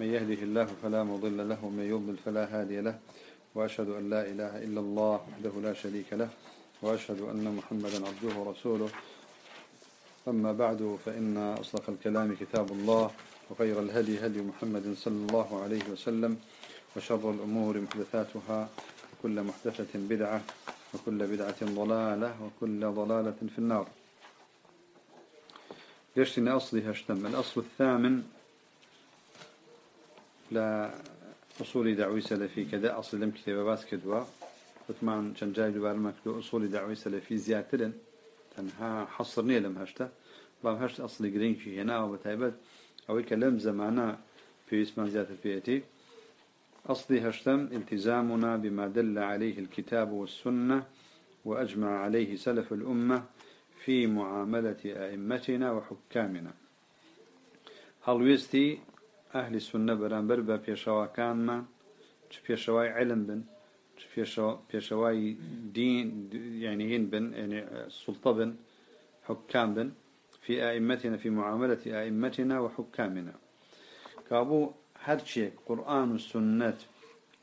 من يهده الله فلا مضل له ومن يضلل فلا هادي له. وأشهد أن لا إله إلا الله وحده لا شريك له وأشهد أن محمدا عبده ورسوله. أما بعد فإن أصدق الكلام كتاب الله وخير الهدي هدي محمد صلى الله عليه وسلم وشر الأمور محدثاتها وكل محدثة بدعة وكل بدعة ضلالة وكل ضلالة في النار. يشتن أصلها اشتم الأصل الثامن لا أصول دعوي سلفي كذا أصل لم كتاب باس كدوا. وطبعا كان جاي دوبار مكتوب أصول دعوي سلفي زيادة تنها حصرني لم هشته بام هشت أصل قرين في هنا وبتايبت أو كلام زمانا في اسم زيادة الفئتي أصلي هشتم التزامنا بما دل عليه الكتاب والسنة وأجمع عليه سلف الأمة في معاملة أئمتنا وحكامنا. هل ويستي السنة برانبر ببيشوا كان ما بيشواي علم بن دين يعني هين بن يعني سلطة بن حكام بن في أئمتنا في معاملة أئمتنا وحكامنا. كابو هر شيء قرآن والسنة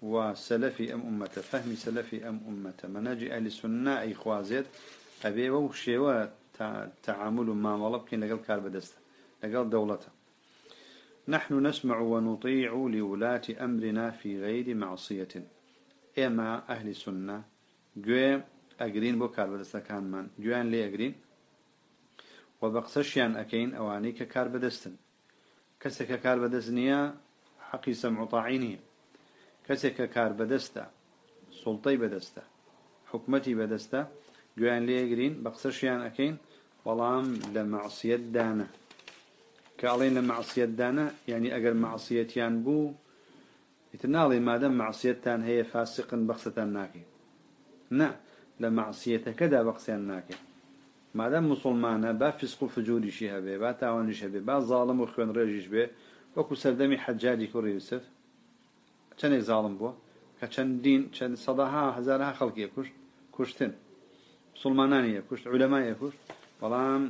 وسلفي أم أمة فهم سلفي أم أمة مناجي أهل السنة أي خوازيت أبي وشيوا تعامل مع ملبكين لقل كاربدسته لقل دولته نحن نسمع ونطيع لولاة أمرنا في غير معصية. إما أهل سنة گوێ ئەگرین بۆ کاربەدەستەکانمان. گویان لێ ئەگرین؟ و بە قسەشیان ئەەکەین ئەوانەی کە کار بەدەستن کەسێکە کار بەدەست نییە حەقی سەمڕتاعی نیە کەسێکە کار بەدەستە سڵتەی بەدەستە حکومەتی بەدەستە گویان لێگرین بە قسەشیان ئەەکەین بەڵام لە مەعسیەت دانە ئەڵێن لە معسیەت دانە یعنی ئەگەر معسیەتیان بوو ئیتر ناڵێ مادەم معسیەتتان هەیە فاسقن بەخسەتان ناکەین نه لە معسیەتەکەدا بەقسیان ناکەین مادەم مسلمانە با فسق و فجوریشی هەبێ با تاوانیش هەبێ با زاڵم و خوێن ڕێژیش بێ وەکو سەردەمی حەجاجی کوڕی یوسف چەندێک زاڵم بووە کە چەندین چەند سەداها هزارها خەڵکی کوشت کوشتن مسلمانانیە کوشت علەمایە کوشت بەڵام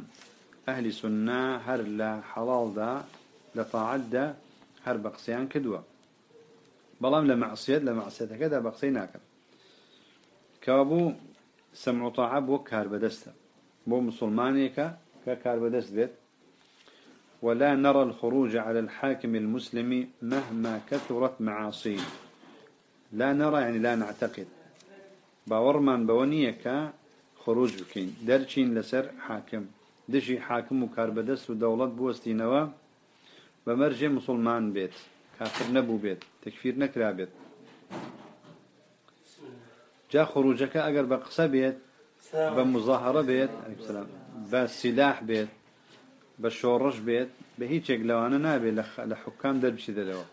لە حەڵاڵدا لە تاعەتدا هەر بە قسەیان کردووە بەڵام لە مەعسیەت لە مەعسیەتەکەدا بە قسەی ناکەن کەوابوو سمع طاعة بۆ مسلمانێکە کە کار بەدەست بێت ولا نرى الخروج على الحاكم المسلم مهما كثرت معاصيه. لا نرى يعني لا نعتقد. باورمان بونيك خروج بکەین دەرچین لەسەر حاکم دژی حاکم و کاربەدەست و دەوڵەت بوەستینەوە بەمەرجێ مسلمان بێت. کافر نەبوو بێت تەکفیر نەکرا بێت. جا خروجەکە ئەگەر بە قسە بێت بە مزاهرە بێت بە سیلاح بێت بە شۆڕش بێت بە هیچێک لەوانە نابێت لە حکام دەربچی دەرەوە.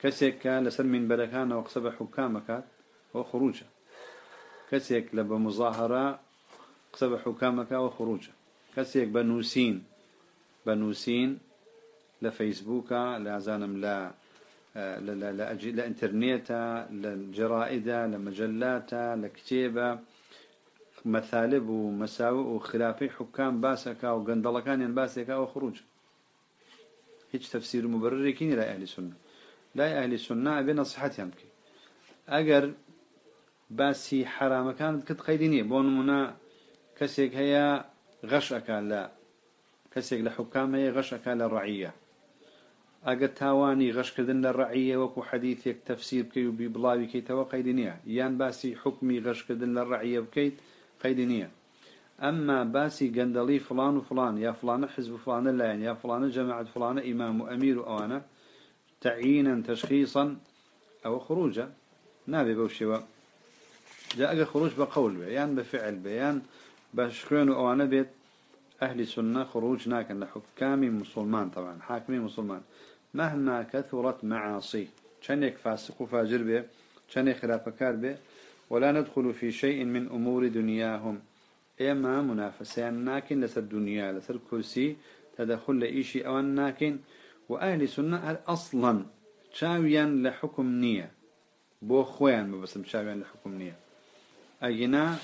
کەسێک کە لەسەر منبەرەکانەوە قسە بە حکامەکات بۆ خروجە. کەسێک لە بە مزاهرە قسە بە حکامەکەەوە خروجە. کەسێک بە نووسین بە نووسین لە فەیسبووکە لە ئازانم لە لە ئینتررنێتە لە جرائیدا لە مەجلاتە لە کتێبە مەثالب و مەساوی و خراپەی حکام باسەکە و گەندەڵەکانیان باسێکەوە خروج. هیچ تەفسیر و مبررێکی لای ئەهلی سنە لای ئەهلی سنە ئەبێ نەسیحەتیان بکەیت ئەگەر غەشەکە لە کەسێک لە حکام هەیە غەشەکە لە ڕعیە ئەگە تاوانی غەشکردن لە ڕعیە وەکو حەدیثێک تەفسیر بکەی و بی کەیتەوە قەیدی نییە یان باسی حکمی غەشکردن لە ڕعیە بکەیت قەیدی نییە ئەمما باسی گەندەڵی فلان و فلان یا فلانە حزب فلانە لایەن یا فلانە جەماعت فلانە ئیمام و ئەمیر و ئەوانە تعیینا جاء خروج بقول بيان بفعل بشكون وأنا بيت أهل سنة خروج ناكن لحكام مسلمان طبعا حاكمين مسلمان. مهما كثرت معاصي. شنك فاسق وفاجر به شنك خلافكار به ولا ندخل في شيء من أمور دنياهم. إما منافسة ناكن لسر الدنيا لسر كرسي تدخل لإيشي أو ناكن وأهل سنة أصلا شاويا لحكم نية بو خوان بس شاويا لحكم نية أجنا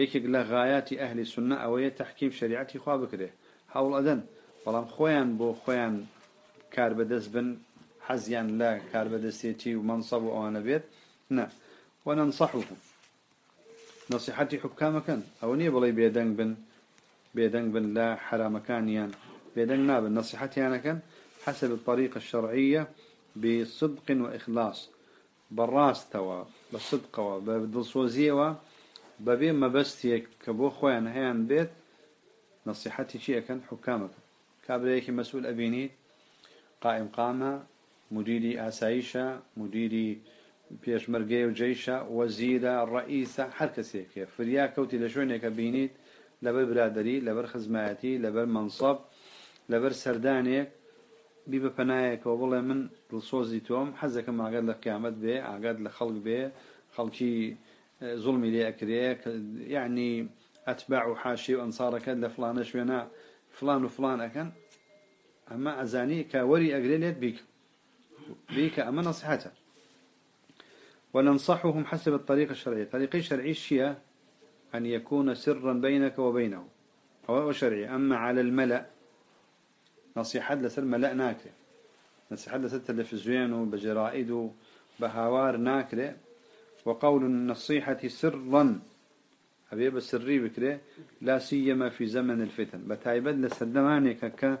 یەکێک لە غایاتی ئەهلی سنە ئەوەیە تحکیم شریعتی خوا بکرێ. هەوڵ ئەدەن. بەڵام خۆیان بۆ خۆیان کار بەدەست بن حزيان لا كاربدستيتي ومنصب وأنا بيت نا وننصحهم نصيحتي حكامك أو ني بلي بيدنگ بن بيدنگ بن لا حرام كانيان بيدنگ نابن. نصيحتي أنا كان حسب الطريقة الشرعية بصدق وإخلاص. براس توا بەبێ مەبەستێک کە بۆ خۆیان هەیەیان بێت نصیحەتی چیەکەن حکامەکە. کابراەیەکی مەسول ئەبینیت قائم قامە مدیری ئاساییشە مدیری پێشمەرگەی و جێیشە وەزیرە ڕئیسە هەر کەسێکە. فریا کەوتی لە شوێنێکە بینیت لەبەر برادری لەبەر خزمایەتی لەبەر منسەب لەبەر سەردانێک بی بە پەنایەکەوە. بڵێ من ڕسۆزی تۆم حەزەکەم ئاگات لە قیامەت بێ ئاگات لە خەڵک بێ خەڵکی ظلمي لي أكريك يعني أتباع وحاشي وأنصارك لفلان شوينا فلان وفلان أكن. أما أزاني كوري أقريليت بيك. بيك أما نصيحته. وننصحهم حسب الطريقة الشرعية طريقة الشرعية الشيء أن يكون سرا بينك وبينه. هو شرعي. أما على الملأ نصيحة لسر ملأ ناكره نصيحة لسر تلفزيون وبجرائد بهوار ناكره وقول النصيحة سرا. أبي بسري بكره لا سيما في زمن الفتن. بتايبد لسدماني كك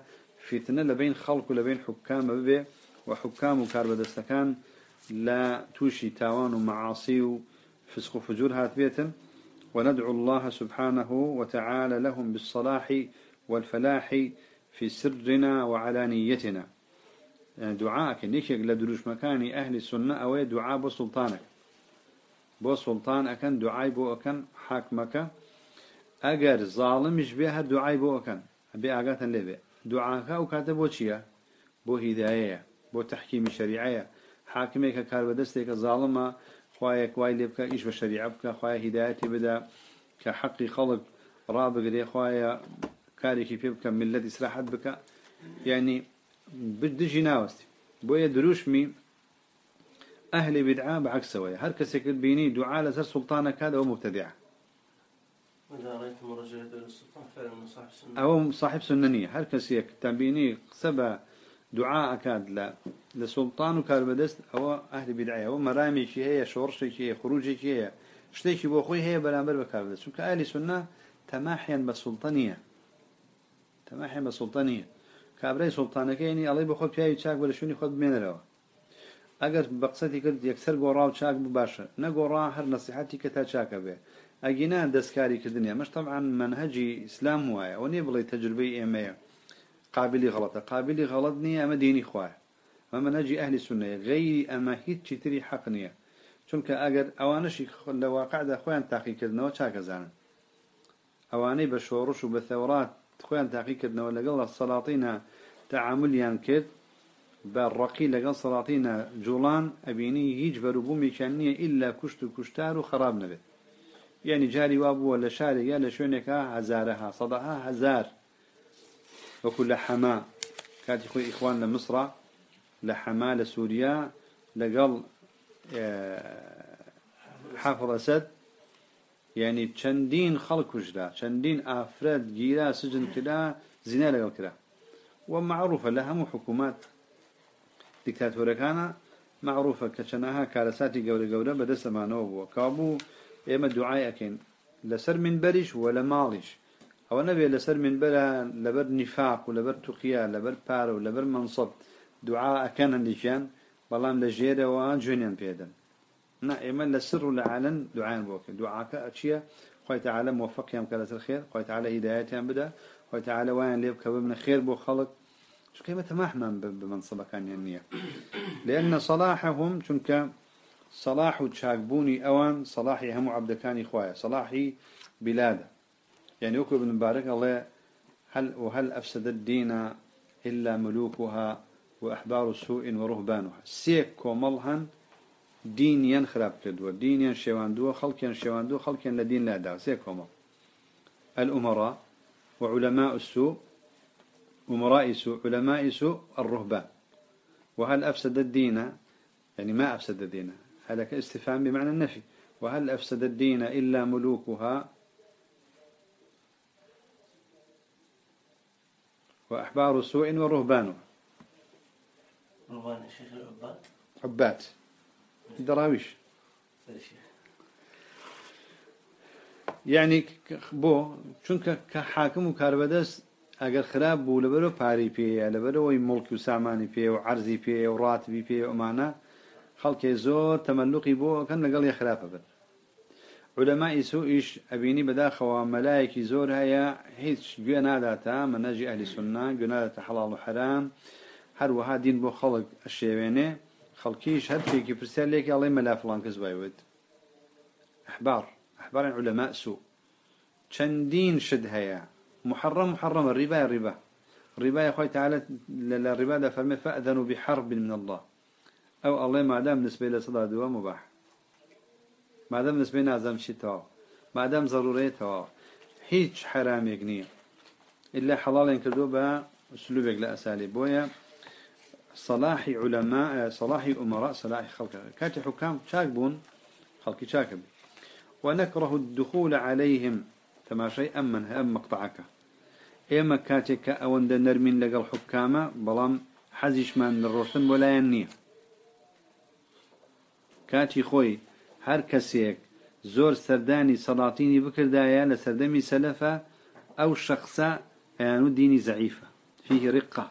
فتنة لبين خلق ولبين حكام. ببي وحكام كاربدستكان لا توشي تاوان ومعاصي وفسق وفجور هات بيتا وندعو الله سبحانه وتعالى لهم بالصلاح والفلاح في سرنا وعلانيتنا. يعني دعاءك نيشك لدروش مكاني أهل السنة. أو دعاء بسلطانك. بۆ سوڵتان ئەەکەن دوعای بۆ ئەەکەن حاکمەکە ئەگەر زاڵمیش بێ هەر دوعای بۆ ئەەکەن. هەبێ ئاگاتەن لێبێ دوعاکە ئەو کاتە بۆ چییە؟ بۆ هیدایەیە بۆ تحکیمی شریعەیە حاکمێکە کار بەدەستێکە زاڵمە خوایەک وای لێ بکە ئیش بە شریع بکە خخوایە هیدایەتی بدا کە حەقی خەڵک ڕابگرێ خخوایە کارێکی پێ بکە ملەت ئیسراحەت بکە. ینی دژی ناوەستی. بۆیە دروشمی أهل بدعاء بعكس سوية هر كسك بيني دعاء لسر سلطانك هذا هو مبتدع إذا رأيت مرجعة السلطان فعلا صاحب سنة. أو صاحب سننية. هر كسيك تبيني سبا دعاء كاد لا لسلطان وكاربدست أو أهل بدعاء أو مرامي شيء هي شورشي شيء خروجي شيء شتيشي بو خوي هي برامبر بكاربدست وكأهل سنة تماحيا بسلطانية. تماحيا بسلطانية. كابري سلطانك يعني الله بخود بياي تشاك ولا شوني خود من روا ئەگەر بە قسەی کرد یەکسەر گۆڕا و چاک باشە. نەگۆڕا هەر نسیحەتی کە تا چاکە بێ. ئەگینا دەستکاریکردنی مەشتەمعان منهەجی ئیسلام وایە. ئەو نیە بڵێ تەجربەی ئێمەیە قابلی غڵەتە قابلی غەڵت نییە ئەمە دینی خوایە. ئەمە نەجی ئەهلی سنەیە. غەیری ئەمە هیچی تری حەق نییە. چونکە ئەگەر ئەوانشی لە واقعدا خۆیان تاقیکردنەوە چاکەزانن. ئەوانەی بە شۆڕش و بە تەورات خۆیان تاقیکردنەوە لەگەڵ لە سەڵاتینا تەعاملیان کرد بالرقي لقل سلاطين جولان أبيني يجبر بومي كانية إلا كشت كشتار وخراب نبت يعني جاري وابو ولا شاري يا لشونك هزارها صدها هزار وكل حما كانت يخوي إخوان لمصر لحما لسوريا لقل حافظ أسد يعني چندين خلق وجدا چندين أفراد جيرا سجن كدا زنا لقل كدا ومعروفة لها حكومات ديكتاتورة كان معروفة كشناها كارساتي قولة قولة بدس ما نوبوا كابو إما دعاء أكين لسر من برش ولا مالش أو نبي لسر من بلا لبر نفاق ولبر تقيا لبر بار ولبر منصب دعاء كان لشان بلام لجيرة وجنين بيدا نا إما لسر لعلن دعاء بوك دعاءك أشياء خوي تعالى موفق يام كلا الخير خوي تعالى هداية يام بدا خوي تعالى وين ليبك من خير بو خلق شو كيف تماحنا بمنصب كان ينية لأن صلاحهم شنك صلاح تشاكبوني أوان صلاحي هم عبد كان إخوايا صلاحي بلادة. يعني يقول ابن مبارك الله هل وهل أفسد الدين إلا ملوكها وأحبار سوء ورهبانها؟ سيك كوملهن دين ينخرب كدوا دين ينشواندوا خلق ينشواندوا خلق لدين لا دا سيك كومل. الأمراء وعلماء السوء أمراء سوء علماء سوء الرهبان وهل أفسد الدين؟ يعني ما أفسد الدين. هذا استفهام بمعنى النفي. وهل أفسد الدين إلا ملوكها؟ وأحبار سوء ورهبانها رضوان شيخ العباد. عبات دراويش. الشيخ يعني بو چونکە کە حاکم و کاربەدەست ئەگەر خراپ بوو لەبەرە پاری پێەیە لەبەرەوەی مڵکی و سامانی پێ و عرضی پێ و ڕاتبی پێ ئەمانە خەڵکێ زۆر تەمەلوقی بۆ ئەەکەن لەگەڵ یە خراپە بن. علەمای سوئیش ئەبینی بەداخەوە مەلایەکی زۆر هەیە هیچ گوێ ناداتە منەژی ئەلی سننا گوێ ناداتە حەڵاڵ و حرام هەروەها دین بۆ خەڵک شێوێنێ خەڵکیش هەر پێکی پرسیار لێکی ئەڵێ مەلا فڵان کەس وایوت أحبار أحبار علماء سوء. چندين شد هيا محرم محرم. الربا الربا الربا يا أخوي تعالى الربا ده فرمي فأذنوا بحرب من الله. أو الله ما دام نسبة لصلاة دوا مباح. ما دام نسبة نازم شي توا ما دام ضرورية توا هيج حرام يقنية إلا حلال ينكدوا بها أسلوبك لأساليب بويا صلاح علماء صلاح أمراء صلاح خلق. كاتي حكام شاكبون خلقي شاكب ونكره الدخول عليهم. تماشي أمن أم مقطعك. ئێمە کاتێک کە ئەوەندە نەرمین لەگەڵ حکامە بەڵام حەزیشمان ڕۆشتن بۆلایەن نییە. کاتی خۆی هەر کەسێک زۆر سەردانی سەڵاتینی بکردایە لە سەردەمی سەلەفە ئەو شخصە ئەیان و دینی زعیفە فیه ڕقا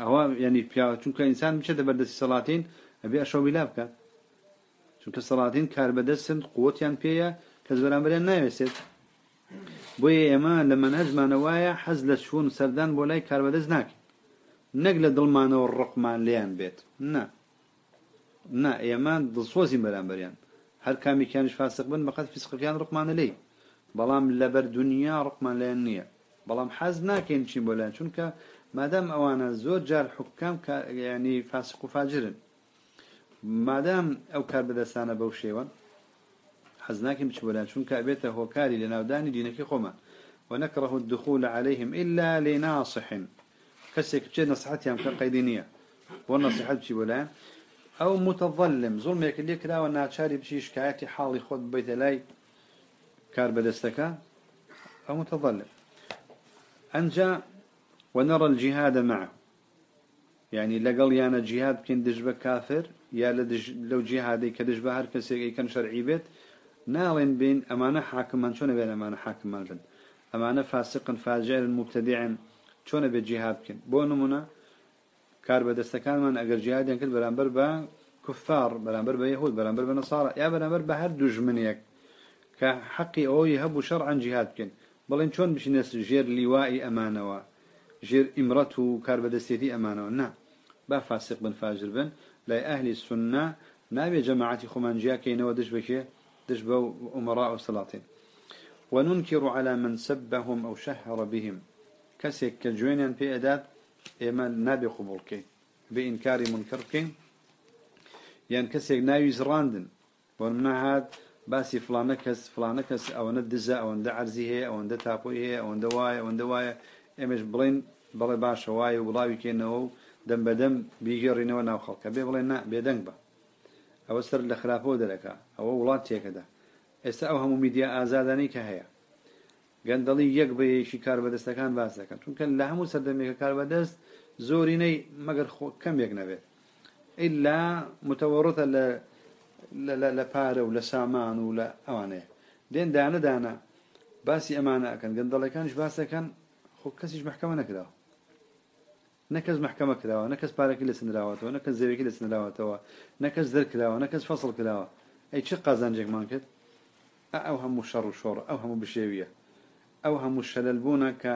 ئەوە ینی پیا چونکە ئینسان بچێتە بەردەستی سەڵاتین ئەبێ ئەشەوی لا بکە چونکە سەڵاتین کار بەدەستن قوتیان پێیە کەس بەرامبەریان ناوێسێت بۆیە ئێمە لە منهەجمانە وایە حەز لە چوون سەردان بۆ لای کاربەدەست ناکەین نەک لە دڵمانەوە ڕقمان لیان بێت. نه نه ئێمە دڵسۆزی بەرامبەریان هەر کامیکیانش فاسق بن بەقەت فیسقەکان ڕقمانە لی. بەڵام لەبەر دنیا ڕقمان لیان نییە. بەڵام حەز ناکەین چین بۆ لایەن چونکە مادام ئەوانە زۆر جار حکام ینی فاسق و فاجرن. مادام ئەو کار بەدەستانە بەو شێوە بچ بۆلان چونکە ئەبێتە هۆکاری لە ناودانی دینەکەی خۆمان ونكره الدخول عليهم إلا لناصح. كسك بشي نصيحتهم كقيدي نية والنصيحة بشي ولا أو متظلم. ظلم يكلي كلا وناتشاري بشي شكايتي حالي خود بيت لاي كار بدستك. أو متظلم. أنجا ونرى الجهاد معه. يعني لقل يانا جهاد كن دجبة كافر يا لدج لو جهادي كدجبة هر كسي كان شرعي بيت ناڵێن بین ئەمانە حاکمان چۆنە بێن ئەمانە حاکمان بن؟ ئەمانە فاسقن فاجێرن مبتەدیعن چۆنە بێ جیها بکەن؟ بۆ نمونە کار بەدەستەکانمان ئەگەر جیادیان کرد بەرامبەر بە کوفار بەرامبەر بە یهود بەرامبەر بە نەسارە یا بەرامبەر بە هەر دوژمنێک کە حەقی ئەوەی هەبوو شەڕعن جیهات بکەن. بڵێن چۆن بشینە ژێر لیوای ئەمانەوە؟ ژێر ئیمرەت و کار بەدەستێتی ئەمانەوە؟ نا با فاسق بن فاجر بن. لای ئەهلی سنە ناوێ جەماعەتی خۆمانجیاکەینەوە دش بکێ. دش بو أمراء وسلاطين وننكر على من سبهم أو شهر بهم. كسيك كجوينيان في أداد إما نابي قبولك بإنكار منكرك يعني كسيك ناوي زراندن ومنع هذا باسي فلانە کەس فلانە کەس ئەوەنە دزە ئەوەندە ئەرزی هەیە ئەوەندە تاپۆی هەیە ئەوەندە وایە ئەوەندە وایە. ئێمەش بڵین بەڵێ باشە وایە وڵاوی کێنەوە و دەم بەدەم بیگەڕینەوە ناو خەڵکە. بێ بڵێ نا بێدەنگ بە. ئەوە سەر لە خراپەوە دەرەکە ئەوە وڵات تێکەدا ئێستا ئەو هەموو میدیا ئازادانی کە هەیە. گەندەڵی یەک بەیەکی کار بەدەستەکان باس دەکەن. چونکە لە هەموو سەردەمێکە کار بەدەست زۆرینەی مەگەر کەمێک نەبێت. ئللا متەوەڕتە لە پارە و لە سامان و لە ئەوانەیە. دێن دانە دانا باسی ئەمانە ئەەکەن گەندەڵەکانش باسەکەن خۆ کەسیش محکەمە نەکراوە. نەکەس محکەمە کراوە نەکەس پارێکی لە سنراوەتەوە نەکەس زەوێکی لە سنراوەتەوە نەکەس دەرکراوە نەکەس فەصل کراوە ئەی چ قازانجێکمان کرد ئەو هەموو شەڕ و شۆڕ ئەو هەموو بشێویە ئەو هەموو شەلل بوونە کە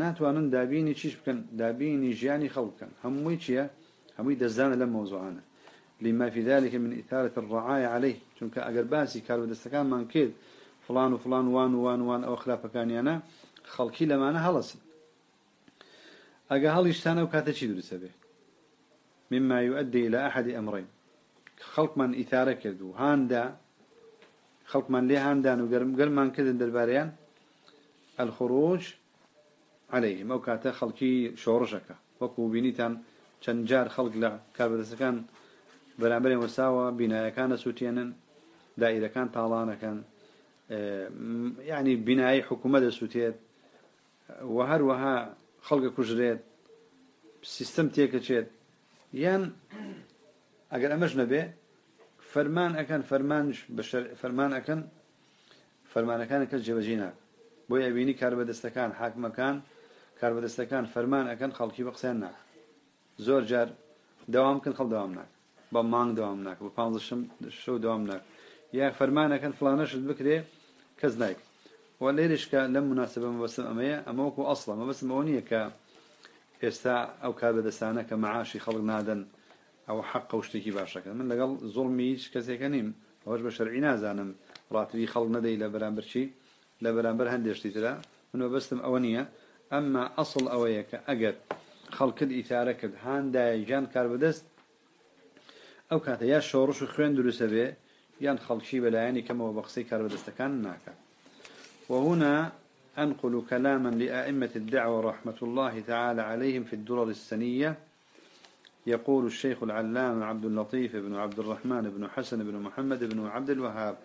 ناتوانن دابینی چیش بکەن دابینی ژیانی خەڵکەن هەمووی چییە هەمووی دەزانە لە مۆزوعانە لما في ذلك من إثارة الرعاية عليه. چونك أجر باسي كارو دستكان من كيد فلان وفلان وان وان وان أو خلاف كان يانا خلقي لما أنا هلسن ئەگە هەڵیشتانە و کاتە چی دروستە بێ مما يؤدي إلى أحد أمرين. خەڵکمان ئیتارە کرد و هاندا خەڵکمان لێ هاندان و گەرمان کردن دەربارەیان الخروج عليهم. ئەو کاتە خەڵکی شۆڕژەکە وەکو بینیتان چەند جار خەڵک لە کاربەدەستەکان بەرامبەرێن وەساوە بینایەکانە سووتێنن دائیرەکان تاڵانەکەن یعنی بینایی حکوومە دەسووتێت و هەروەها خەڵکە کوژرێت سیستم تێکەچێت. یان ئەگەر ئەمەش نەبێ فەرمان ئەەکەن فەرمانش فەرمان ئەەکەن فەرمانەکانە کەس جێبەجێ ناک بۆی ئەبینی کاربەدەستەکان حاکمەکان کاربەدەستەکان فەرمان ئەەکەن خەڵکی بە قسەیان ناک زۆر جار دەوام کن خەڵ دەوام ناک بە مانگ دەوام ناک بە پ شەو دەوام ناک یا فەرمانەکەن فلانەشت بکرێ کەس نایک. و لێرشکە لەم مناسبە مەبەسم ئەمەیە ئەمەوەکو ئەسڵە. مەبەسم ئەوە نییە کە ئێستا ئەو کاربەدەستانە کە مەعاشی خەڵک نادەن ئەو حەق و شتێکی باشەکە. من لەگەڵ زوڵمی هیچ کەسێکە نیم. ئەوەش بە شەرعی نازانم. ڕاتوی خەڵک نەدەی لە بەرامبەرچی لە بەرامبەر هەندێشتی ترا منەوە بەستم ئەوە نییە. ئەمما ئەسڵ ئەوەیە کە ئەگەر خەڵکت ئیتارە کرد هاندای ژیان کار بەدەست ئەو کاتە یا شۆڕش و خوێن دروستە بێ یان خەڵکی بەلایەنی کەمەوە بە قسەی کار بەدەستەکان ناکات. وهنا أنقل كلاما لأئمة الدعوة رحمة الله تعالى عليهم في الدرر السنية. يقول الشيخ العلام عبد اللطيف بن عبد الرحمن بن حسن بن محمد بن عبد الوهاب.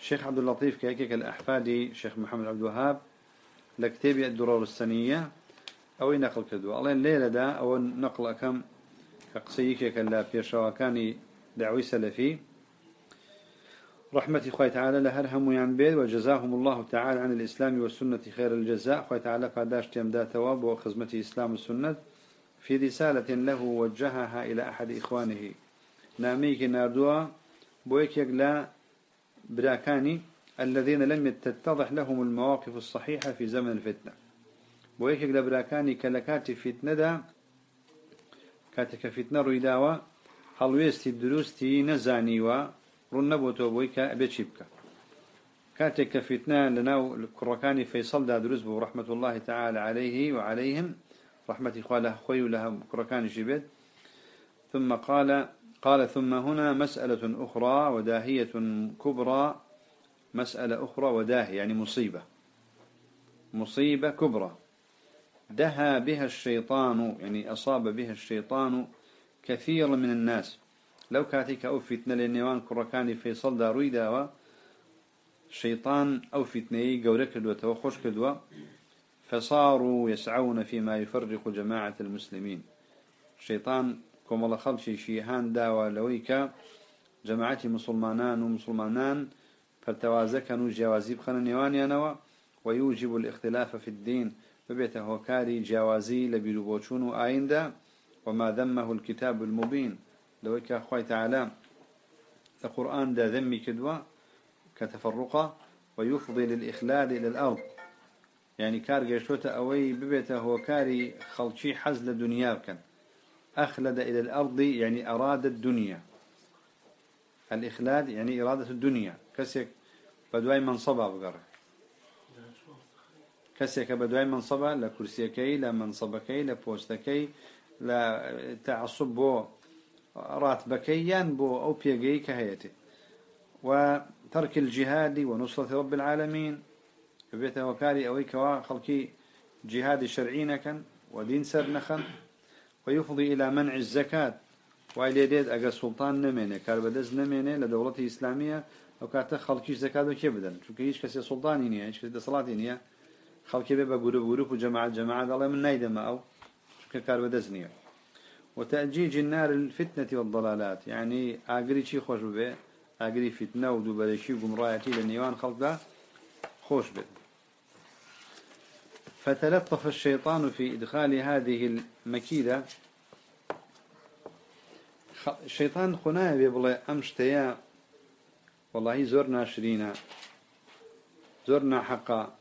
الشيخ عبد اللطيف كيكك الأحفادي شيخ محمد عبد الوهاب. لكتابي الدرر السنية. أو نقل كدو الله الليلة دا أو نقل كم كقصيك كلا بيشواكاني دعوي سلفي. رحمة خوي تعالى لهرهم ويان بيد وجزاهم الله تعالى عن الإسلام والسنة خير الجزاء. خوي تعالى قاداش تيمدا تواب وخزمة إسلام والسنة في رسالة له وجهها إلى أحد إخوانه. ناميك ناردوا بويك يقلا براكاني الذين لم تتضح لهم المواقف الصحيحة في زمن الفتنة. بويك يقلا براكاني كلكات فتنة دا كاتك فتنة رويداوا هەڵوێستی دروستی نەزانیوە نەبووتەوە بۆی کە ئەبێ چی بکە کاتێک کە فیتنە لەناو کوڕەکانی فەیسەڵدا دروست بوو ڕحمەت الله تعالى عليه وعليهم. رحمة إخوة خوي لها كركان جبت ثم قال قال ثم هنا مسألة أخرى وداهية كبرى. مسألة أخرى وداهية يعني مصيبة. مصيبة كبرى. دها بها الشيطان يعني أصاب بها الشيطان كثير من الناس. لو كاتيك أو فتنة للنيوان كركاني في صلى رويدا شيطان أو فتنة قولك كدوة وخوش كدوة فصاروا يسعون فيما يفرق جماعة المسلمين. الشيطان كم الله خلشي شيهان داوى لويك جماعة مسلمانان ومسلمانان فالتوازكنوا جوازيب خنا نيوانيانوا ويوجب الاختلاف في الدين. ببيته هوكاري جوازي لبيلوبوشون وآيندا وما ذمه الكتاب المبين. لويك أخوي تعالى القرآن دا ذمي كدوى كتفرقة ويفضي للإخلال إلى الأرض. يعني كار قيشوتا أوي ببيته هو كاري خلشي حز لدنيا كان أخلد إلى الأرض يعني أراد الدنيا. الإخلاد يعني إرادة الدنيا. كسيك بدواي منصبة بقرة كسيك بدواي منصبة لكرسيكي لمنصبكي لبوستكي لا تعصب بو أو بيجي كهيتي. وترك الجهاد ونصرة رب العالمين. ببيت وكاري أوي كوا خلقي جهاد شرعي كان ودين سر نخن ويفضي إلى منع الزكاة. وإلى ديد أجا سلطان نمينة كاربدز نمينة لدولة إسلامية. أو كاتا خلقي زكاة وكي بدن؟ شو كيش كسي سلطاني نيا إيش كسي صلاة نيا خلقي بيبا جروب جروب وجماعة جماعة الله من نايدة ما أو شو كاربدز نيا. وتأجيج النار الفتنة والضلالات. يعني أجري شي خوش به أجري فتنة ودوبرشي وقمرايتي للنيوان خلق خوش به فتلطف الشيطان في إدخال هذه المكيدة. الشيطان خنايا بيبلا أمشتيا والله زرنا شرينا زرنا حقا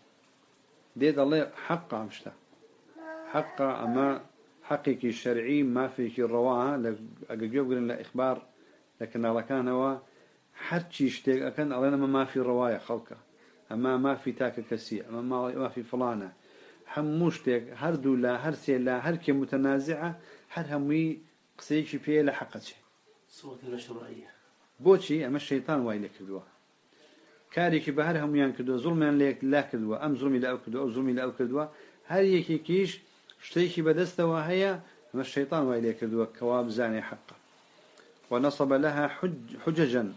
ديد الله حقا أمشتا حقا أما حقێکی شەرعی مافێکی ڕەوا ئەگە گوێبگرن لە ئیخبار لە کناڵەکانەوە هەرچی شتێک ئەەکەن ئەڵێن ئەمە مافی ڕەوایە خەڵکە. ئەمە مافی تاکە کەسی ئەمە ماڵی مافی فلانە. هەموو شتێک هەردوو لە هەرسێ لە هەرکێ متەنازیعە هەر هەمووی قسەیەکی پێ لە حەقەچێ بۆچی ئەمە شەیتان وای لێ کردووە؟ کارێکی بە هەر هەمویان کردووە زوڵمان لێک لا کردووە ئەم زوڵمی لە ئەو کردو ئەو زوڵمی لە ئەو کردووە هەر یەکێکیش شتيكي بدسته وهي أما الشيطان وايلك كدوا كواب زاني حقه ونصب لها حج حججا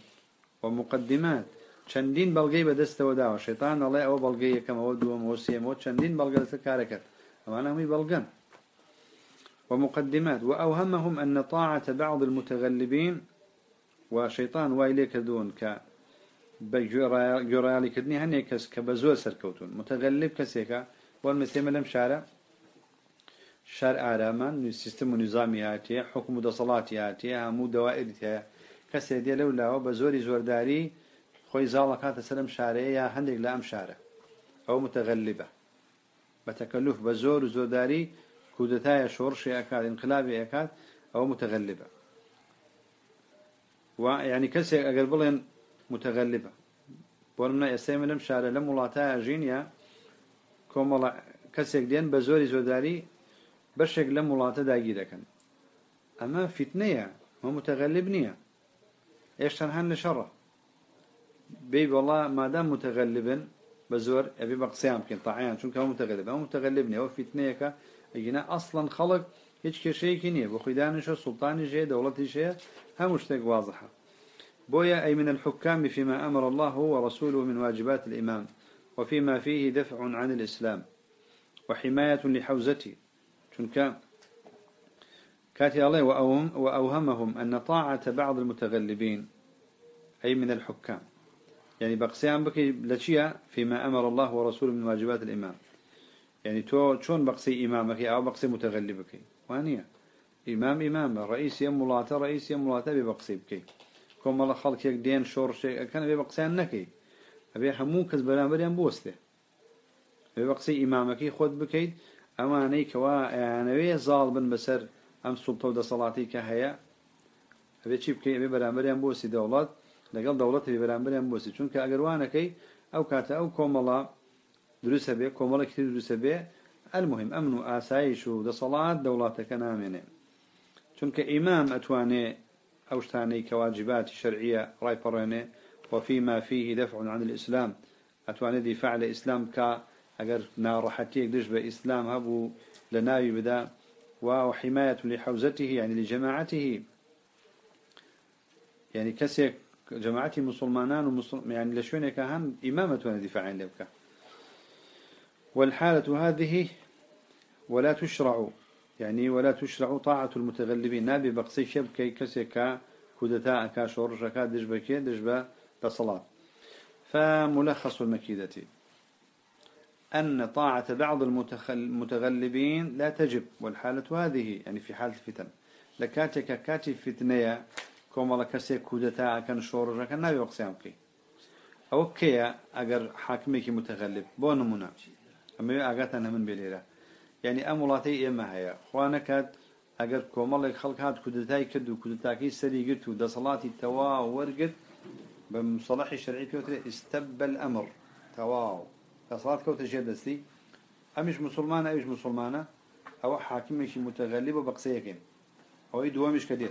ومقدمات. چەندین بەڵگەی بەدەستەوە داوە. شێتان ئەڵێ ئەوە بەڵگەی یەکەمەوە دووەمەوە سێمەوە چەندین بەڵگە لەسەر کارەکەت. ئەمانە هەمووی بەڵگەن. ومقدمات. وأوهمهم أن طاعة بعض المتغلبين. وشيطان وايليك دون ك بجرالي كدني هني كس كبزور سركوتون متغلب كسيكا والمسلم لم شارع شەر ئارامان سیستم و نظامی هاتیە حکم و دەسەڵاتی هاتیە هەموو دەوائری هەیە کەسێ دێ لەو لاوە بە زۆری زۆرداری خۆی زاڵە کاتە سەرم شارەیە یا هەندێک لە ئەم شارە. ئەو متەغەلیبە. بە تەکەلوف بە زۆر و زۆرداری کودتایە شۆڕشی ئەکات انقلابی ئەکات ئەو متەغەلیبە. ینی کەسێک ئەگەر بڵێن متەغەلیبە. بۆ منە ئێستا منم شارە لەم وڵاتە ژینە کۆمەڵ کەسێک دێن بە زۆری زۆداری بشك لم ولاتا داقي كان أما فتنية ما متغلب إيش تنهن لشرة بي والله ما دام متغلبا بزور أبي بقسيام كن طعيان شو كان متغلب أو متغلبني فتنية كا يجينا أصلا خلق هيك شيء كنيه بخدان شو سلطان جاي دولة شيء هم مشتق واضحة بويا أي من الحكام فيما أمر الله ورسوله من واجبات الإمام وفيما فيه دفع عن الإسلام وحماية لحوزته شنك كاتي الله وأوهم وأوهمهم أن طاعة بعض المتغلبين أي من الحكام. يعني بقسيان بكي لشيا فيما أمر الله ورسوله من واجبات الإمام. يعني تو شون بقسي إمامك أو بقسي متغلبك؟ وانيا. إمام إمام رئيس يم ملاته رئيس يم ملاته ببقسي بكي. كومل خلق يك دين شور شيء كان أبي بقسيان نكي. أبي همو كز بلان بريان بوسته. أبي بقسي إمامك خود بكيد كوا يعني أبي زال بن بسر أم سلطة ودا صلاتي كهيا أبي شيء بكي أبي بلان بريان بوسي دولات لقل دولت أبي بلان بريان بوسي چونك أجروانكي أو كاتا أو كوملا دروس به كوملا كتير دروس به المهم أمن آسايش ودا صلاة دولاتك نامنه چونك إمام أتواني أوشتاني كواجبات شرعية راي فريني وفيما فيه دفع عن الإسلام. أتواني دفاع الإسلام كا أجر نارحتي يقدش بإسلام هبو لناوي بدا وحماية لحوزته يعني لجماعته. يعني كسي جماعتي مسلمانان ومسلم يعني لشوين كهان إمامة دفاعين لبكا والحالة هذه ولا تشرع يعني ولا تشرع طاعة المتغلبين نابي بقصي شب كي كسيكا كودتا كا شورشا كا دجبكي دجبا لصلاة فملخص المكيدة. أن طاعة بعض المتغلبين لا تجب والحالة هذه يعني في حالة الفتن. لكاتك كاتي فتنية كوما لكسي كودتا كان شورشا كان نابي بقصي كي أو كيا أجر حاكمك متغلب بونمنا أما أجاتنا من بليرة يعني أمولاتي إما هي خوانا كات أجر كومالك خلق هاد كدتاي كدو كدتاكي سري قلت ودصلاتي توا ورقت بمصطلح الشرعي كوتر استب الأمر. تواو. دصلات كوتر جدستي أمش مسلمان أمش مسلمانة؟ أو حاكم مش متغلب وبقسيكين أو يدوا مش كدير.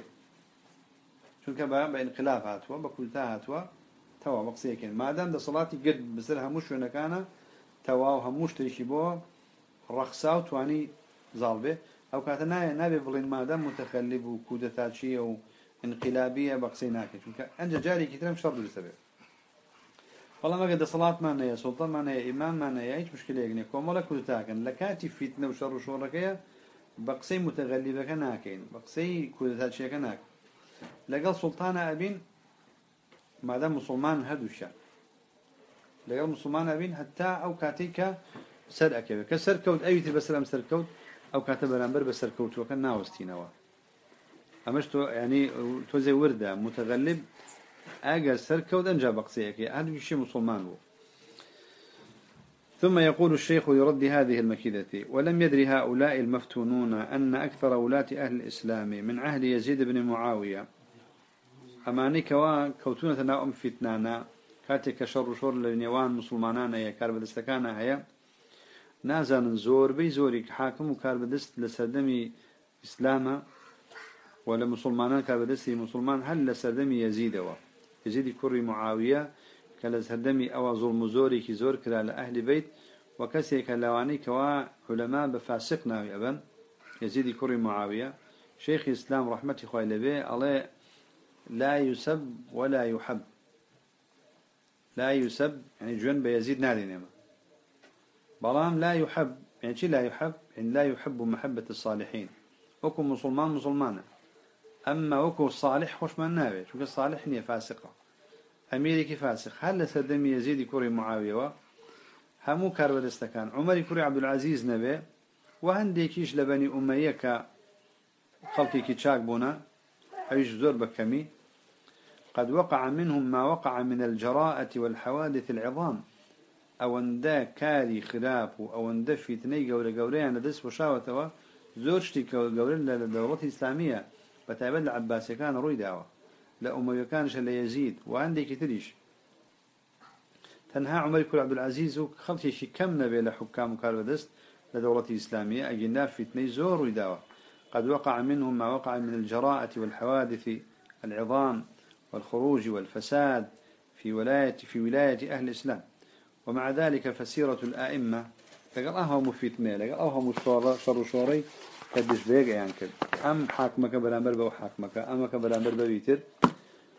شو كبا بانقلاب هاتوا بكلتا هاتوا توا بقسيكين ما دام دصلاتي قد بسرها مش ونكانا توا وهموش تيشي بوه رخصا وتواني ظالبه أو كانت ناي نبي بلين مادام متخلب وكودتاتشي أو انقلابية بقسي ناكي چونك أنجا جاري كتير مش شرط لسبب بەڵام ئەگە دەسەڵاتمان هەیە سڵتەمان هەیە ئیمانمان هەیە هیچ مشکلەیەک نیە کۆمەڵە کودتاکەن لە کاتی فیتنە و شەڕ و شۆڕەکەیە بە قسەی متەغەلیبەکە ناکەین بە قسەی کودتاچیەکە ناکەین لەگەڵ سڵتانە ئەبین مادە مسلمان هەردووشە لەگەڵ مسلمان ئەبین هەتا ئەو کاتێک کە سەر ئەکەوێت کە سەرکەوت ئەویتی بەسەرم سەرکەوت ئەو کاتە بەرامبەر بە سەرکەوتوەکە ناوەستینەوە ئەمەش تۆ ینی تۆزێ وردە متەغەلب أجر سر كود أنجا بقصيك هذا شيء مسلمان هو. ثم يقول الشيخ يرد هذه المكيدة ولم يدري هؤلاء المفتونون أن أكثر ولاة أهل الإسلام من عهد يزيد بن معاوية؟ أماني كوا كوتونة ناؤم فتنانا كاتك شر شر لنيوان مسلمانان يا كارب دستكانا هيا. نازان زور بي زوري حاكم وكار بدست لسردمي إسلاما ولا مسلمان كار بدست مسلمان هل لسردمي يزيد و يزيد كري معاوية كالسردمي أو ظلم زوري كي زور كلا لأهل بيت وكسي كلاواني كوا علماء بفاسقنا أبن يزيد كري معاوية شيخ الإسلام رحمة خوالي به الله لا يسب ولا يحب لا يسب يعني جون بيزيد نادي نعمه بلام لا يحب يعني شي لا يحب يعني لا يحب محبة الصالحين وكو مسلمان مسلمانة أما وكو صالح خوش من نابي شو صالح نية فاسقة أميريكي فاسق هل لسدم يزيد كوري معاوية؟ همو كان عمر كوري عبد العزيز نبي وهنديكيش لبني أمية كخلقي كي بونا. أيش زور بكمي. قد وقع منهم ما وقع من الجراءة والحوادث العظام. أو اندا كاري خلاف أو اندا فتني قولة قولة أنا دس وشاوة زورشتي قولة لدولة إسلامية. بتعبد العباسي كان روي لأموية كانش اللي يزيد. وعندي كتريش تنهى عمر كل عبد العزيز وخلتي شي كم نبي لحكام كاربدست لدولة إسلامية أجنا فتني زور ودعوة قد وقع منهم ما وقع من الجراءة والحوادث العظام والخروج والفساد في ولاية في ولاية أهل الإسلام. ومع ذلك فسيرة الآئمة لقال أهو مفتنة لقال أهو مشورة شر شوري كدش بيق يعني كد أم حاكمك برامبر بو حاكمك أم كبرامبر بويتر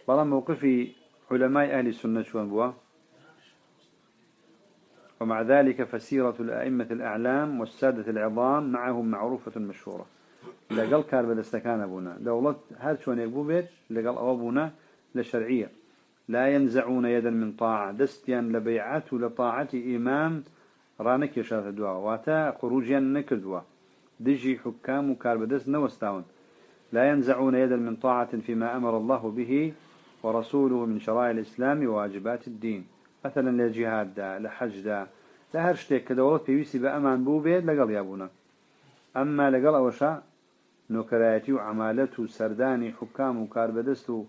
بلا موقفي علماء أهل السنة شوان بوا ومع ذلك فسيرة الأئمة الأعلام والسادة العظام معهم معروفة مشهورة. لقال كار بدستكان أبونا. دولة هاد شوان يقبو بيت؟ لقال أبونا لشرعية لا ينزعون يدا من طاعة. دستيان لبيعته لطاعة إمام رانك يشاف دواء واتا خروجيا نكردوا دجي حكام وكاربدس نوستاون. لا ينزعون يدا من طاعة فيما أمر الله به ورسوله من شرائع الإسلام وواجبات الدين. مثلا لجهاد دا لحج دا لهرشتك كدولت بيوسي بأمان بو بيد لقل يابونا أما لقل أوشا نوكرايتي وعمالته سرداني حكام وكاربدستو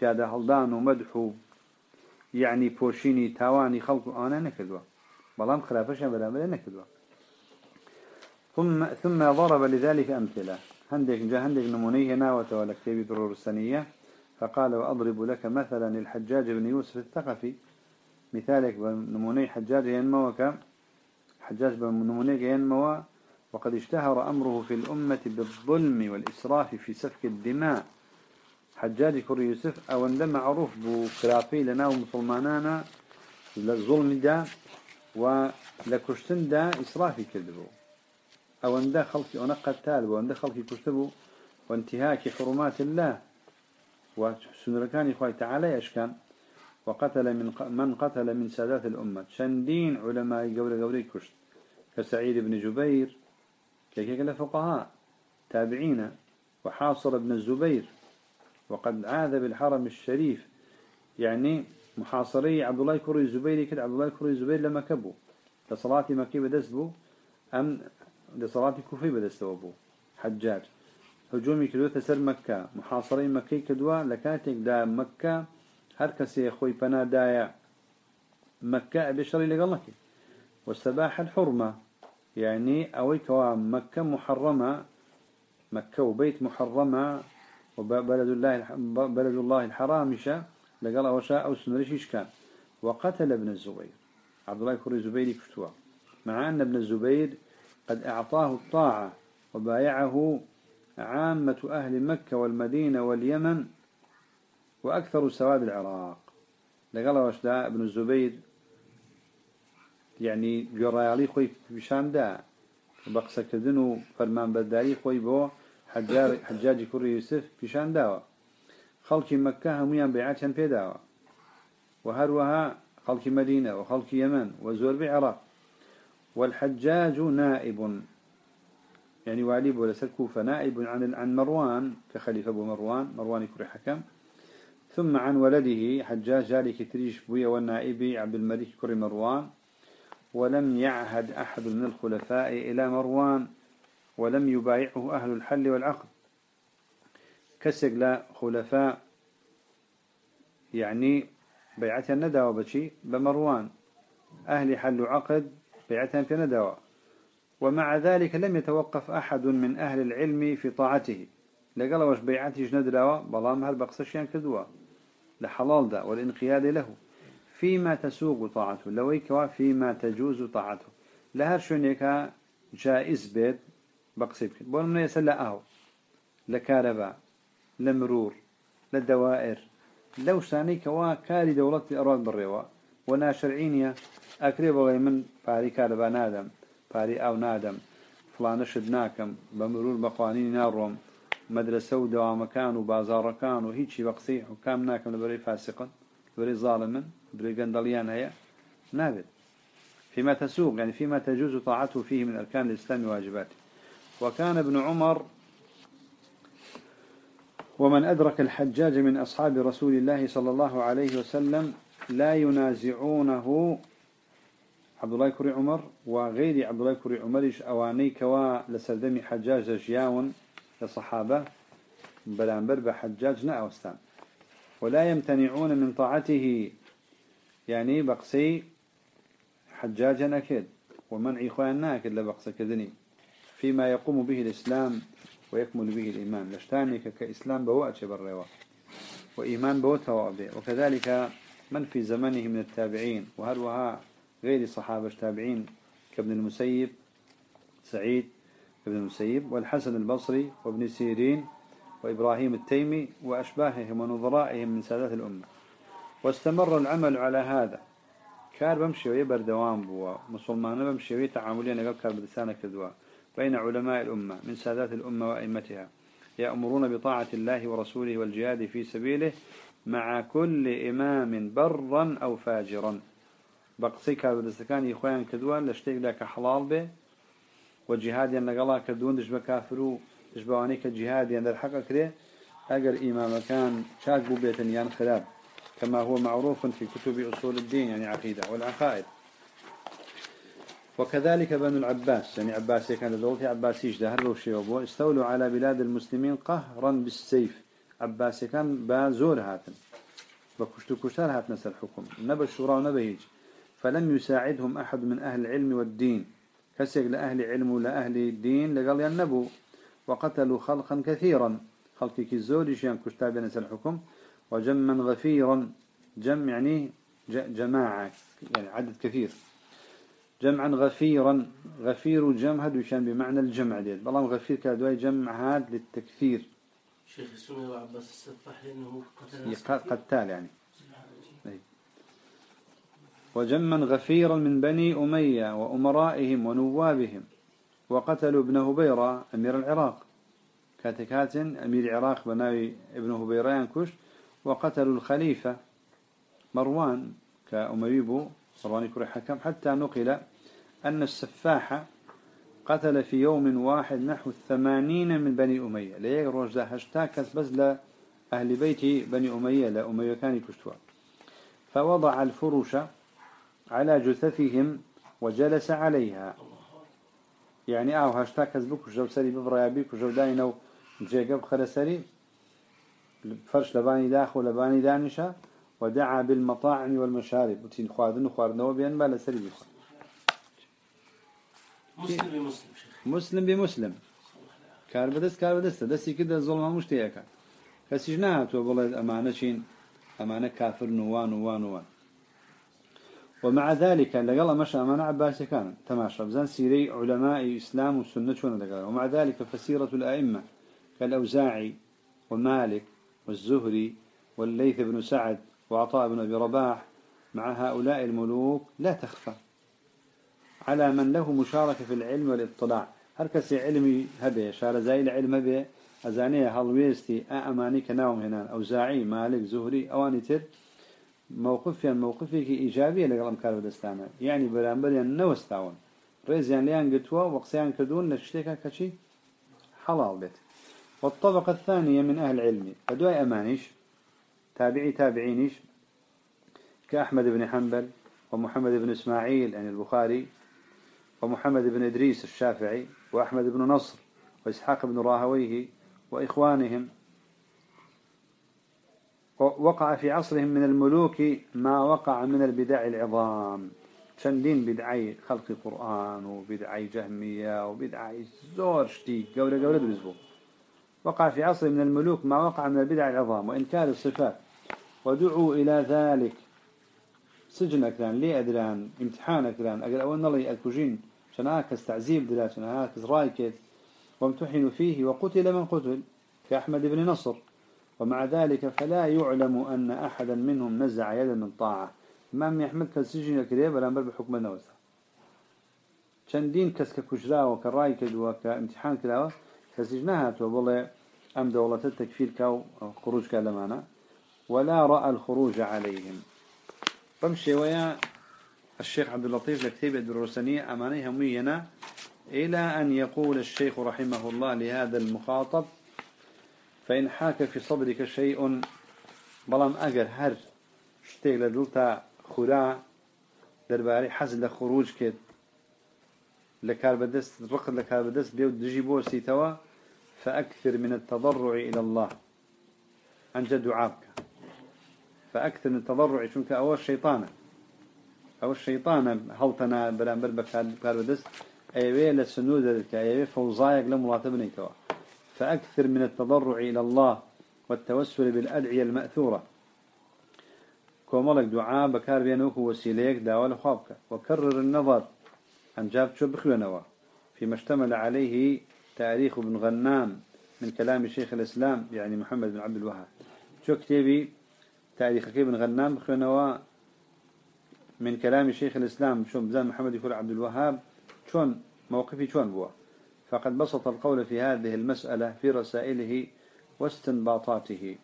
پیاده هەڵدان و مەدح و یعنی پۆشینی تاوانی خەڵک و ئانە نەکردووە. بەڵام خراپەشیان بەرامبەر ثم ضرب لذلك أمثلة. هندك جا هندك نمونيه ناوة ولا كتابي السنية فقال وأضرب لك مثلا الحجاج بن يوسف الثقفي. مثالك بنموني حجاج ينموك حجاج بنموني ينمو. وقد اشتهر أمره في الأمة بالظلم والإسراف في سفك الدماء. حجاج كر يوسف أو عندما معروف بكرافي لنا ومسلمانانا للظلم دا ولكشتن دا إسرافي كذبو أو عند خلقي أنا قتال وعند خلقي كشتبو. وانتهاك حرمات الله. وسنركان إخوة تعالى أشكان وقتل من من قتل من سادات الأمة. شندين علماء قول قولي كشت. كسعيد بن جبير كيكيك فقهاء تابعين. وحاصر ابن الزبير. وقد عاذ بالحرم الشريف. يعني محاصري عبد الله كوري الزبيري كده. عبد الله كوري الزبير لما كبو. لصلاة مكي بدسبو أم لصلاة كوفي بدسبو حجاج. هجومي كدو تسر مكة محاصري مكي كدوا لكاتك دا مكة هر كسي خوي بنا دايا مكة بشري لقلك. والسباح الحرمة يعني أويك مكة محرمة مكة وبيت محرمة وبلد الله بلد الله الحرام شاء لقال وشاء أو سنريش كان وقتل ابن الزبير. عبد الله كوري زبيري كفتوا مع أن ابن الزبير قد أعطاه الطاعة وبايعه عامة أهل مكة والمدينة واليمن وأكثر سواد العراق. لقال وشداء ابن الزبير يعني جرى خوي بشام دا. بقسك كدنو فرمان بداري خوي بو حجاج حجاج كر يوسف بشان داوا خلق مكة هميان بيعتهم في داوا وهروها خلق مدينة وخلق يمن وزور بعراق. والحجاج نائب. يعني والي ولا سلكوفة نائب عن عن مروان كخليفة أبو مروان مروان كري حكم ثم عن ولده حجاج جاري كتريش بويا والنائب عبد الملك كري مروان. ولم يعهد أحد من الخلفاء إلى مروان ولم يبايعه أهل الحل والعقد. كسق لا خلفاء يعني بيعتها الندوة بشي بمروان. أهل حل عقد بيعتها في ندوة ومع ذلك لم يتوقف أحد من أهل العلم في طاعته. لقال وش بيعتي جند دواء بلام هل بقصشيان كدوا لحلال دا والانقياد له. فيما تسوق طاعته لويك فيما تجوز طاعته. لهر شونيك جائز بيت بقصيب كد بول من يسلا أهو. لكاربا لمرور لدوائر لو ساني كوا كاري دولتي أراد بالروا أكريب من باري كاربا نادم. باري أو نادم فلانە شت ناکەم. بە مرور بە قوانینی ناڕۆم. مەدرسە و دەوامەکان و بازاڕەکان و هیچی بە قسەی حکام ناکەم لەبەرەی فاسقن. لەبەرەی ظالمن برێ گەندەڵیان هەیە. نابێت. فيما تسوق يعني فيما تجوز طاعته فيه من أركان الإسلام واجباته. وكان ابن عمر ومن أدرك الحجاج من أصحاب رسول الله صلى الله عليه وسلم لا ينازعونه عبد الله كري عمر وغير عبد الله كري عمرش أواني كوا لسردمي حجاج جياون لصحابة برانبر بحجاج نأوستان ولا يمتنعون من طاعته يعني بقسي حجاجا أكيد ومنع إخواننا أكيد لبقسي كذني. فيما يقوم به الإسلام ويكمل به الإيمان. لشتاني كإسلام بوأتش بالروا. وإيمان بوتها وكذلك من في زمنه من التابعين. وهروها غير صحابة التابعين كابن المسيب سعيد ابن المسيب والحسن البصري وابن سيرين وإبراهيم التيمي وأشباههم ونظرائهم من سادات الأمة. واستمر العمل على هذا. كار بمشي ويبر دوام بوا. مسلمان بمشي ويتعاملين قال كار بدسانة كدوا. بين علماء الأمة من سادات الأمة وأئمتها. يأمرون بطاعة الله ورسوله والجهاد في سبيله مع كل إمام برا أو فاجرا. بقصي كان يخوان كدوان لشتيك لك حلال به وجهاد ين لقلا كدون دش بكافرو دش بواني كجهاد ين الحق كده أجر إمام كان شاك بوبيت ين خلاب كما هو معروف في كتب أصول الدين يعني عقيدة والعقائد. وكذلك بنو العباس يعني عباسي كان دولتي عباسيش ده هربوا شيء استولوا على بلاد المسلمين قهرا بالسيف. عباسي كان بازور هاتن بكشتو كشتار هات نسى الحكم نبى الشورى ونبى هيج فلم يساعدهم أحد من أهل العلم والدين. كسيق لأهل علم ولا أهل الدين لقال ينبوا وقتلوا خلقا كثيرا. خلق كزول شيان كشتار نسى الحكم وجما غفيرا. جم يعني جماعة يعني عدد كثير. جمعا غفيرا. غفير جمع هذا يشان بمعنى الجمع ديت بلام غفير كادواي جمع هاد للتكثير شيخ السنة وعباس السفاح لأنه قتل قتال يعني. وجما غفيرا من بني أمية وأمرائهم ونوابهم وقتلوا ابن هبيرة أمير العراق. كاتكات أمير العراق بناوي ابن هبيرة ينكش وقتلوا الخليفة مروان كأميبو مروان كري حكم. حتى نقل أن السفاح قتل في يوم واحد نحو الثمانين من بني أمية. ليه رجل هشتاكت بس لأهل بيت بني أمية لا أمية كان يكشتوا. فوضع الفرش على جثثهم وجلس عليها. يعني آه هشتاكت بك جو سري ببرا بيك وجو داينو جيقب خلسري فرش لباني داخل لباني دانشا ودعا بالمطاعم والمشارب. وتين خوادن وخواردنو بين بالا سري بيخواد مسلم بمسلم مسلم بمسلم كار بدست كار بدست. دستي كده ظلمه مش تياكا كسيج نهاتو والله أمانة شين أمانة كافر نوان نوان نوان. ومع ذلك لقال مش أمانة عباسي كان تماشى بزان سيري علماء إسلام والسنة شون لقال ومع ذلك فسيرة الأئمة كالأوزاعي ومالك والزهري والليث بن سعد وعطاء بن أبي رباح مع هؤلاء الملوك لا تخفى على من له مشاركة في العلم والاطلاع. هركس علمي هبه شار زايل علم هبه أزانية هالويستي أماني كناوم هنا أو زاعي مالك زهري أواني تر. موقفيا موقفك إيجابية لقلم كارب دستانا يعني برانبريا نوستاون ريزيان ليان قتوا وقسيان كدون لشتيكا كشي حلال بيت والطبقة الثانية من أهل العلم. أدواء أمانيش تابعي تابعينيش كأحمد بن حنبل ومحمد بن إسماعيل يعني البخاري ومحمد بن إدريس الشافعي وأحمد بن نصر وإسحاق بن راهويه وإخوانهم وقع في عصرهم من الملوك ما وقع من البدع العظام. شندين بدعي خلق القرآن وبدعي جهمية وبدعي زور شتي قولة قولة بزبو وقع في عصر من الملوك ما وقع من البدع العظام وإنكار الصفات. ودعوا إلى ذلك. سجنك لأن ليه أدران امتحانك لأن أقل أول نلي الكوجين شناكس تعذيب دلا شناكس رايكت وامتحنوا فيه وقتل من قتل. كأحمد بن نصر. ومع ذلك فلا يعلم أن أحدا منهم نزع يدا من طاعة. ما يحمل كالسجن الكذاب ولا أمر بحكم النوسة چەندین کەس کە کوژراوە کە ڕای کردووە کە امتحان کراوە کەسیش نهاتوە بڵێ ئەم دەوڵەتە تەکفیر کا و خروجکە لەمانە ولا رأى الخروج عليهم. بمشي ويا الشيخ عبد اللطيف لكتيبة الدروسانية أمانيها همينا إلى أن يقول الشيخ رحمه الله لهذا المخاطب فإن حاك في صدرك شيء بلام أجر هر شتيك لدلتا خرا درباري حزل خروج كده لكار رقد لكار بدست بيو دجي بوسي توا فأكثر من التضرع إلى الله. عن جد دعابك. فأكثر من التضرع شنك أول شيطانة أول شيطانة هلطنا برامبر بكار بدست. أيوه لسنود ذلك أيوه فوزايق لمراتبني توا فأكثر من التضرع إلى الله والتوسل بالأدعية المأثورة. كومالك دعاء بكار بينوك وسيليك داول خوابك. وكرر النظر. عن جاب شو بخلونوا فيما اشتمل عليه تاريخ ابن غنام من كلام شيخ الإسلام يعني محمد بن عبد الوهاب. شو كتبي تاريخ ابن غنام بخلونوا من كلام شيخ الإسلام شو بزان محمد يقول عبد الوهاب شون موقفي شون بوا؟ فقد بسط القول في هذه المسألة في رسائله واستنباطاته.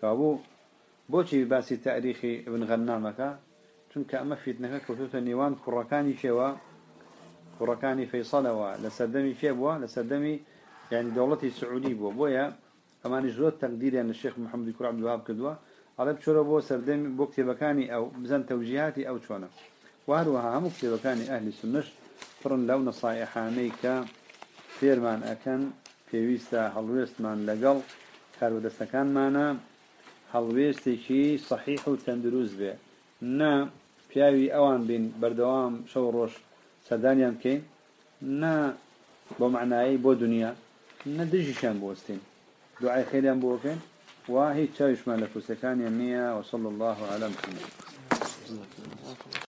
فأبو بوشي باسي تاريخ ابن غنامك کەوتوتە نێوان کوڕەکانی شێوە کوڕەکانی فەیسەڵەوە لە سەردەمی فێ بووە لە سەردەمی یعنی دەوڵەتی سعودی بووە. بۆیە ئەمانی زۆر تەقدیریان لە شێخ محەممەدی کوڕ عبدوهاب کردووە. ئەڵێ بچۆرە بۆ سەردەمی بۆ کتێبەکانی ئەو بزن ئەو چۆنە. واروەها هەموو کتێبەکانی ئەهلی سنش پڕن لەو نەسایحانەی کە فێرمان ئەەکەن پێویستە هەڵوێستمان لەگەڵ کارودەستەکانمانە هەڵوێستێکی صحیح و تەندروست بێ. نا پیاوی ئەوان بین بەردەوام شەو ڕۆژ سەردانیان بکەین نا بۆ معنایی بۆ دنیا نە دژیشان بوەستین دوعای خێریان بۆ بکەین و هیچ چاویشمان لە کورسەکانیان نییە وصل الله على محمد.